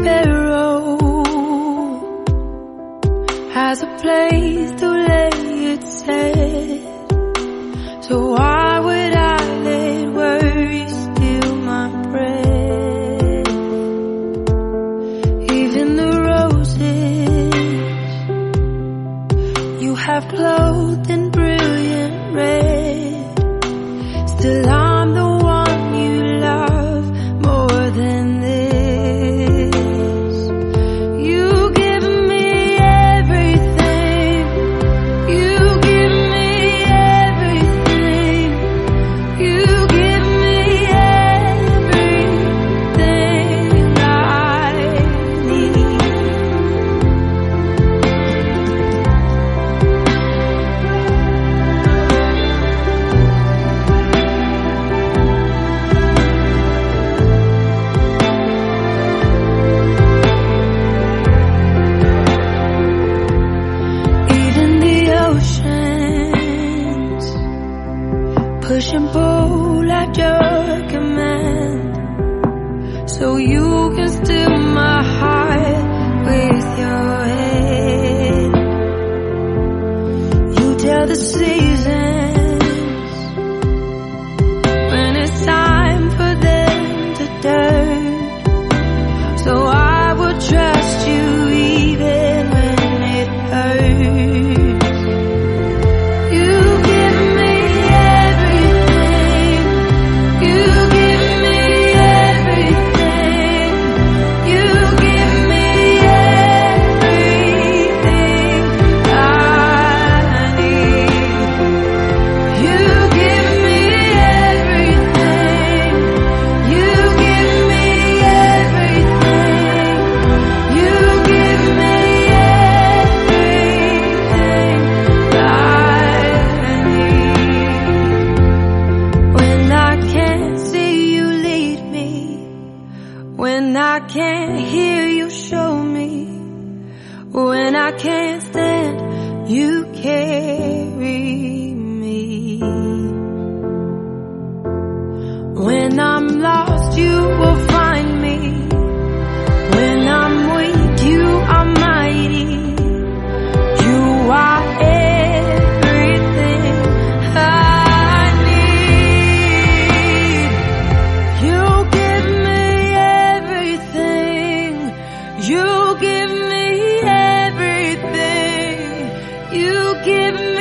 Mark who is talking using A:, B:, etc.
A: Sparrow has a place to lay its head. So why would I let worry steal my breath? Even the roses you have clothed in brilliant red. Still I'm pull at your command, so you can steal my heart with your hand. You tell the seasons when I can't hear you show me, when I can't stand, you carry me. When I'm lost, you give me